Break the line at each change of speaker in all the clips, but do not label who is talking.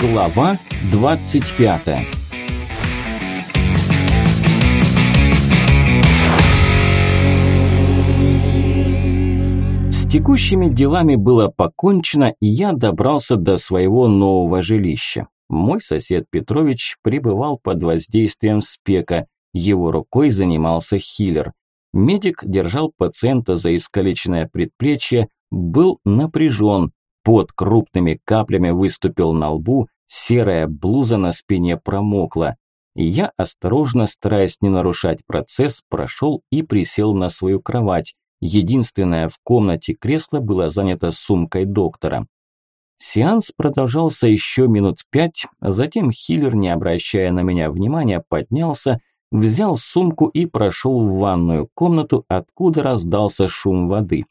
Глава 25 С текущими делами было покончено, и я добрался до своего нового жилища. Мой сосед Петрович пребывал под воздействием спека, его рукой занимался хиллер. Медик держал пациента за искалеченное предплечье, был напряжен, под крупными каплями выступил на лбу, серая блуза на спине промокла. Я, осторожно, стараясь не нарушать процесс, прошел и присел на свою кровать. Единственное в комнате кресло было занято сумкой доктора. Сеанс продолжался еще минут пять, затем Хиллер, не обращая на меня внимания, поднялся, взял сумку и прошел в ванную комнату, откуда раздался шум воды.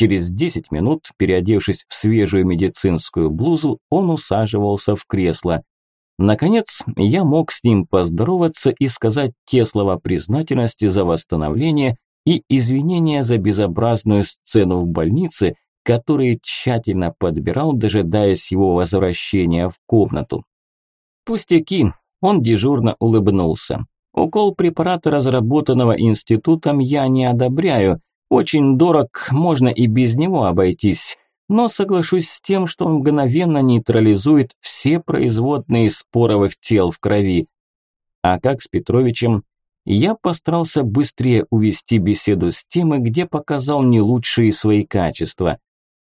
Через 10 минут, переодевшись в свежую медицинскую блузу, он усаживался в кресло. Наконец, я мог с ним поздороваться и сказать те слова признательности за восстановление и извинения за безобразную сцену в больнице, которые тщательно подбирал, дожидаясь его возвращения в комнату. Пустяки, он дежурно улыбнулся. Укол препарата, разработанного институтом, я не одобряю, очень дорог, можно и без него обойтись, но соглашусь с тем, что он мгновенно нейтрализует все производные споровых тел в крови. А как с Петровичем? Я постарался быстрее увести беседу с темы, где показал не лучшие свои качества.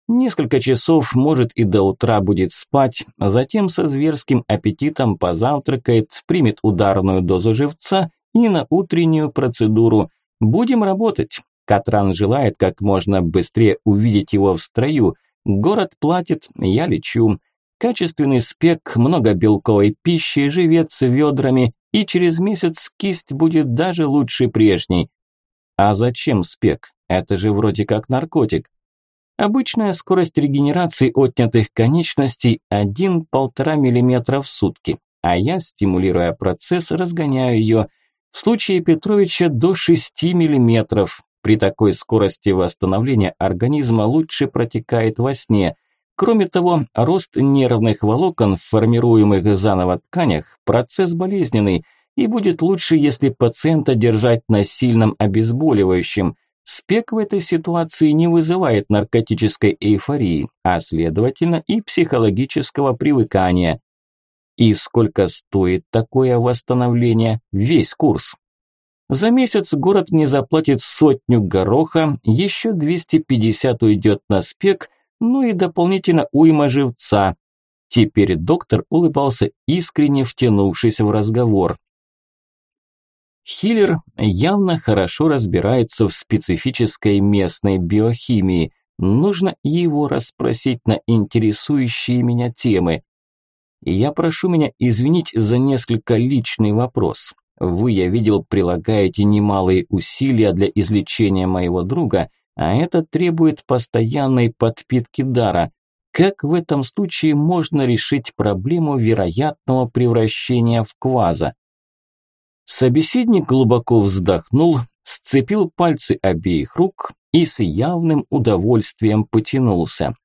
Несколько часов, может и до утра будет спать, а затем со зверским аппетитом позавтракает, примет ударную дозу живца и на утреннюю процедуру. Будем работать. Катран желает как можно быстрее увидеть его в строю. Город платит, я лечу. Качественный спек, много белковой пищи, живец ведрами, и через месяц кисть будет даже лучше прежней. А зачем спек? Это же вроде как наркотик. Обычная скорость регенерации отнятых конечностей 1-1,5 мм в сутки, а я, стимулируя процесс, разгоняю ее. В случае Петровича до 6 мм, при такой скорости восстановления организма лучше протекает во сне. Кроме того, рост нервных волокон в формируемых заново тканях – процесс болезненный, и будет лучше, если пациента держать на сильном обезболивающем. Спек в этой ситуации не вызывает наркотической эйфории, а следовательно и психологического привыкания. И сколько стоит такое восстановление? Весь курс. За месяц город мне заплатит сотню гороха, еще 250 уйдет на спек, ну и дополнительно уйма живца. Теперь доктор улыбался искренне втянувшись в разговор. Хиллер явно хорошо разбирается в специфической местной биохимии. Нужно его расспросить на интересующие меня темы. Я прошу меня извинить за несколько личный вопрос. Вы, я видел, прилагаете немалые усилия для излечения моего друга, а это требует постоянной подпитки дара. Как в этом случае можно решить проблему вероятного превращения в кваза? Собеседник глубоко вздохнул, сцепил пальцы обеих рук и с явным удовольствием потянулся.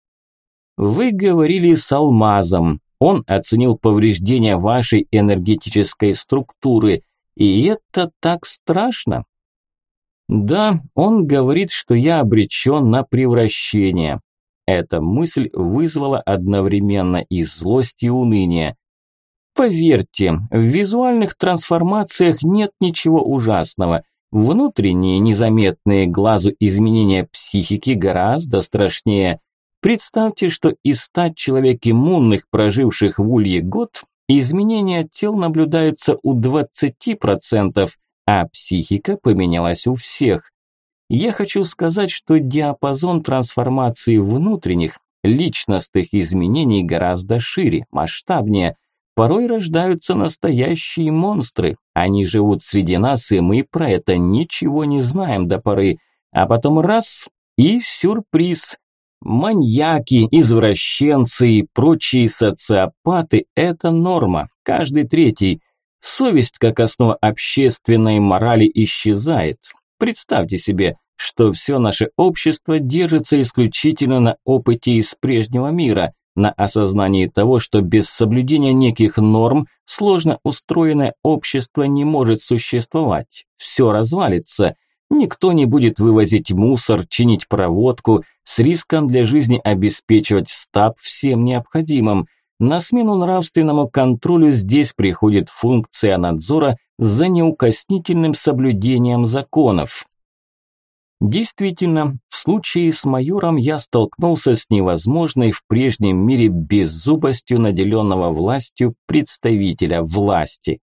«Вы говорили с алмазом. Он оценил повреждения вашей энергетической структуры. И это так страшно. Да, он говорит, что я обречен на превращение. Эта мысль вызвала одновременно и злость, и уныние. Поверьте, в визуальных трансформациях нет ничего ужасного. Внутренние незаметные глазу изменения психики гораздо страшнее. Представьте, что из ста человек иммунных, проживших в Улье год, Изменения тел наблюдаются у 20%, а психика поменялась у всех. Я хочу сказать, что диапазон трансформации внутренних, личностных изменений гораздо шире, масштабнее. Порой рождаются настоящие монстры. Они живут среди нас, и мы про это ничего не знаем до поры. А потом раз – и сюрприз. Маньяки, извращенцы и прочие социопаты – это норма, каждый третий. Совесть, как основа общественной морали, исчезает. Представьте себе, что все наше общество держится исключительно на опыте из прежнего мира. на осознании того, что без соблюдения неких норм сложно устроенное общество не может существовать. Все развалится. Никто не будет вывозить мусор, чинить проводку, с риском для жизни обеспечивать стаб всем необходимым. На смену нравственному контролю здесь приходит функция надзора за неукоснительным соблюдением законов. Действительно, в случае с майором я столкнулся с невозможной в прежнем мире беззубостью наделенного властью представителя власти.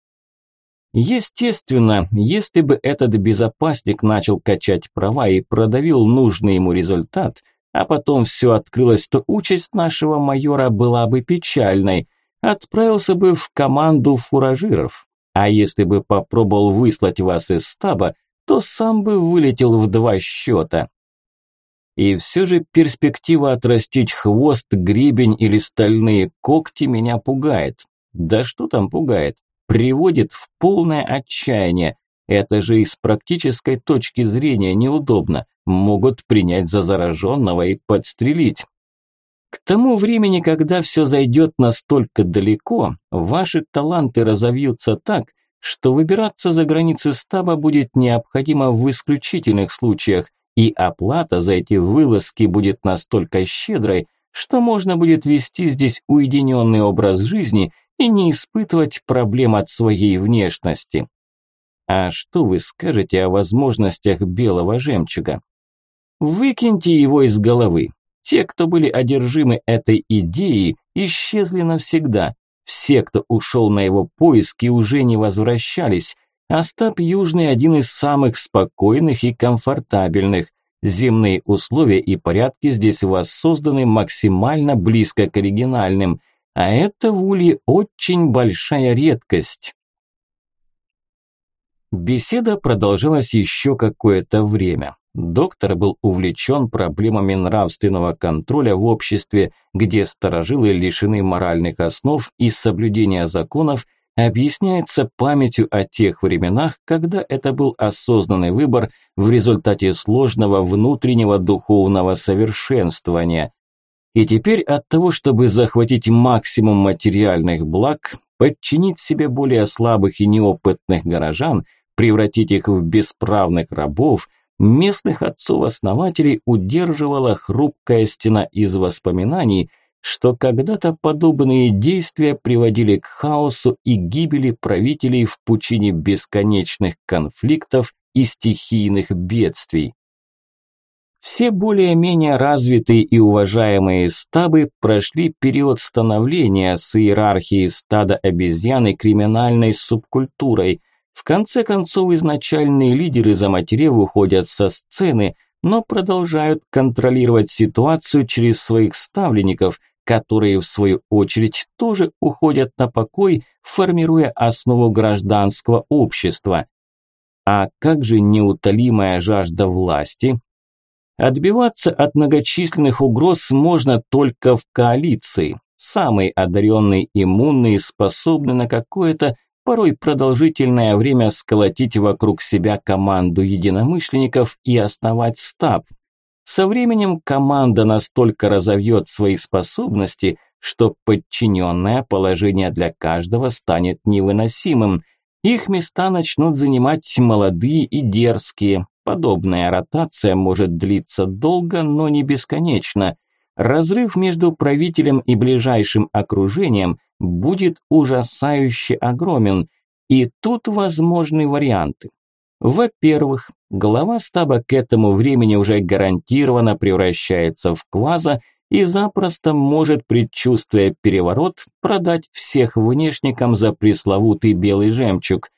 Естественно, если бы этот безопасник начал качать права и продавил нужный ему результат, а потом все открылось, то участь нашего майора была бы печальной. Отправился бы в команду фуражиров. А если бы попробовал выслать вас из стаба, то сам бы вылетел в два счета. И все же перспектива отрастить хвост, гребень или стальные когти меня пугает. Да что там пугает? Приводит в полное отчаяние. Это же и с практической точки зрения неудобно. Могут принять за зараженного и подстрелить. К тому времени, когда все зайдет настолько далеко, ваши таланты разовьются так, что выбираться за границы стаба будет необходимо в исключительных случаях, и оплата за эти вылазки будет настолько щедрой, что можно будет вести здесь уединенный образ жизни и не испытывать проблем от своей внешности. А что вы скажете о возможностях белого жемчуга? Выкиньте его из головы. Те, кто были одержимы этой идеей, исчезли навсегда. Все, кто ушел на его поиски, уже не возвращались. Остап Южный один из самых спокойных и комфортабельных. Земные условия и порядки здесь воссозданы максимально близко к оригинальным. А это в Улье очень большая редкость. Беседа продолжалась еще какое-то время. Доктор был увлечен проблемами нравственного контроля в обществе, где старожилы лишены моральных основ и соблюдения законов, объясняется памятью о тех временах, когда это был осознанный выбор в результате сложного внутреннего духовного совершенствования. И теперь от того, чтобы захватить максимум материальных благ, подчинить себе более слабых и неопытных горожан, превратить их в бесправных рабов – местных отцов-основателей удерживала хрупкая стена из воспоминаний, что когда-то подобные действия приводили к хаосу и гибели правителей в пучине бесконечных конфликтов и стихийных бедствий. Все более-менее развитые и уважаемые стабы прошли период становления с иерархией стада обезьян и криминальной субкультурой, в конце концов, изначальные лидеры, заматерев, уходят со сцены, но продолжают контролировать ситуацию через своих ставленников, которые, в свою очередь, тоже уходят на покой, формируя основу гражданского общества. А как же неутолимая жажда власти? Отбиваться от многочисленных угроз можно только в коалиции. Самые одаренные, иммунные, способны на какое-то порой продолжительное время сколотить вокруг себя команду единомышленников и основать стаб. Со временем команда настолько разовьет свои способности, что подчиненное положение для каждого станет невыносимым. Их места начнут занимать молодые и дерзкие. Подобная ротация может длиться долго, но не бесконечно. Разрыв между правителем и ближайшим окружением будет ужасающе огромен. И тут возможны варианты. Во-первых, глава стаба к этому времени уже гарантированно превращается в кваза и запросто может, предчувствуя переворот, продать всех внешникам за пресловутый белый жемчуг.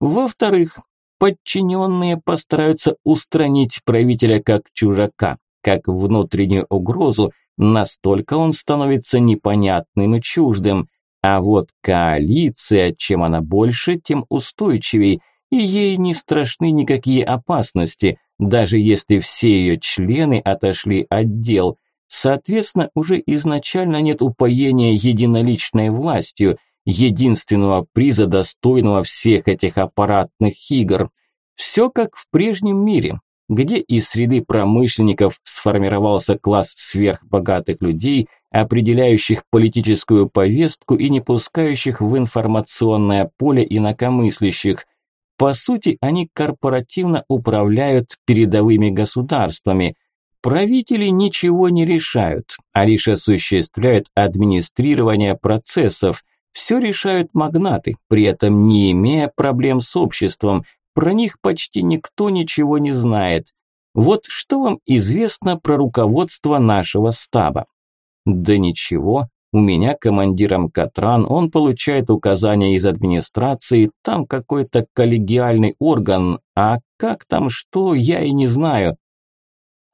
Во-вторых, подчиненные постараются устранить правителя как чужака, как внутреннюю угрозу, настолько он становится непонятным и чуждым. А вот коалиция, чем она больше, тем устойчивей, и ей не страшны никакие опасности, даже если все ее члены отошли от дел. Соответственно, уже изначально нет упоения единоличной властью, единственного приза, достойного всех этих аппаратных игр. Все как в прежнем мире, где из среды промышленников сформировался класс сверхбогатых людей, определяющих политическую повестку и не пускающих в информационное поле инакомыслящих. По сути, они корпоративно управляют передовыми государствами. Правители ничего не решают, а лишь осуществляют администрирование процессов. Все решают магнаты, при этом не имея проблем с обществом. Про них почти никто ничего не знает. Вот что вам известно про руководство нашего стаба? Да ничего, у меня командиром Катран, он получает указания из администрации, там какой-то коллегиальный орган, а как там что, я и не знаю.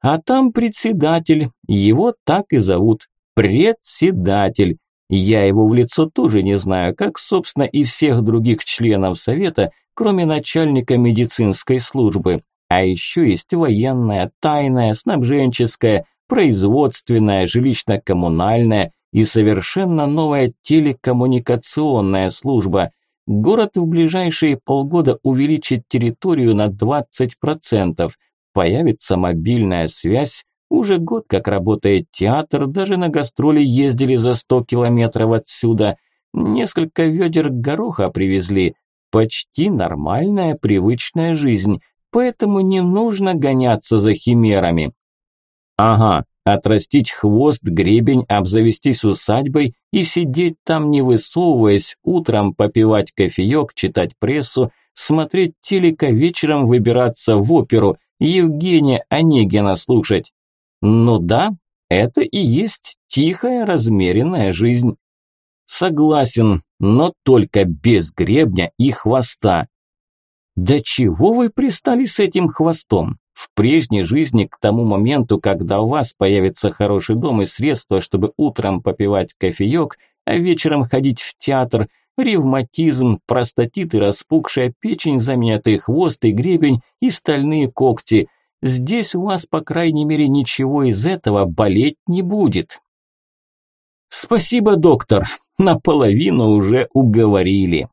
А там председатель, его так и зовут, председатель. Я его в лицо тоже не знаю, как, собственно, и всех других членов совета, кроме начальника медицинской службы. А еще есть военная, тайная, снабженческая, производственная, жилищно-коммунальная и совершенно новая телекоммуникационная служба. Город в ближайшие полгода увеличит территорию на 20%. Появится мобильная связь. Уже год как работает театр, даже на гастроли ездили за 100 километров отсюда. Несколько ведер гороха привезли. Почти нормальная, привычная жизнь поэтому не нужно гоняться за химерами. Ага, отрастить хвост, гребень, обзавестись усадьбой и сидеть там не высовываясь, утром попивать кофеек, читать прессу, смотреть телека, вечером выбираться в оперу, Евгения Онегина слушать. Ну да, это и есть тихая, размеренная жизнь. Согласен, но только без гребня и хвоста. Да чего вы пристали с этим хвостом? В прежней жизни, к тому моменту, когда у вас появится хороший дом и средства, чтобы утром попивать кофеек, а вечером ходить в театр, ревматизм, простатит и распухшая печень заменят и хвост, и гребень, и стальные когти. Здесь у вас, по крайней мере, ничего из этого болеть не будет. Спасибо, доктор, наполовину уже уговорили.